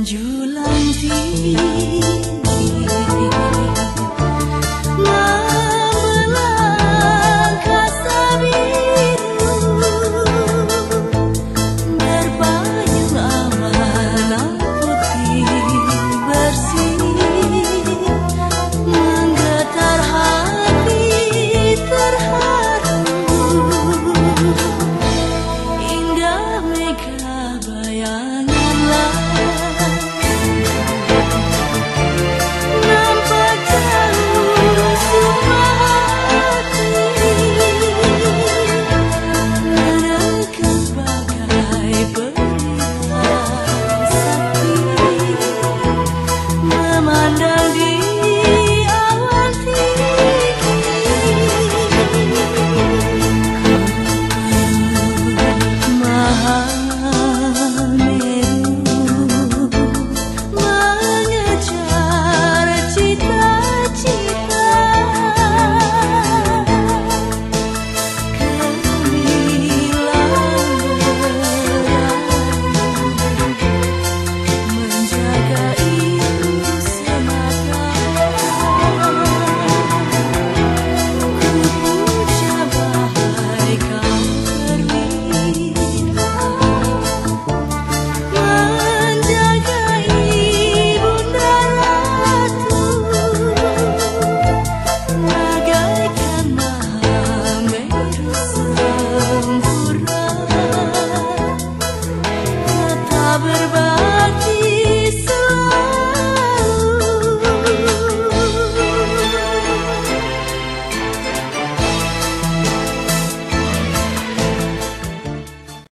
Bulan Juli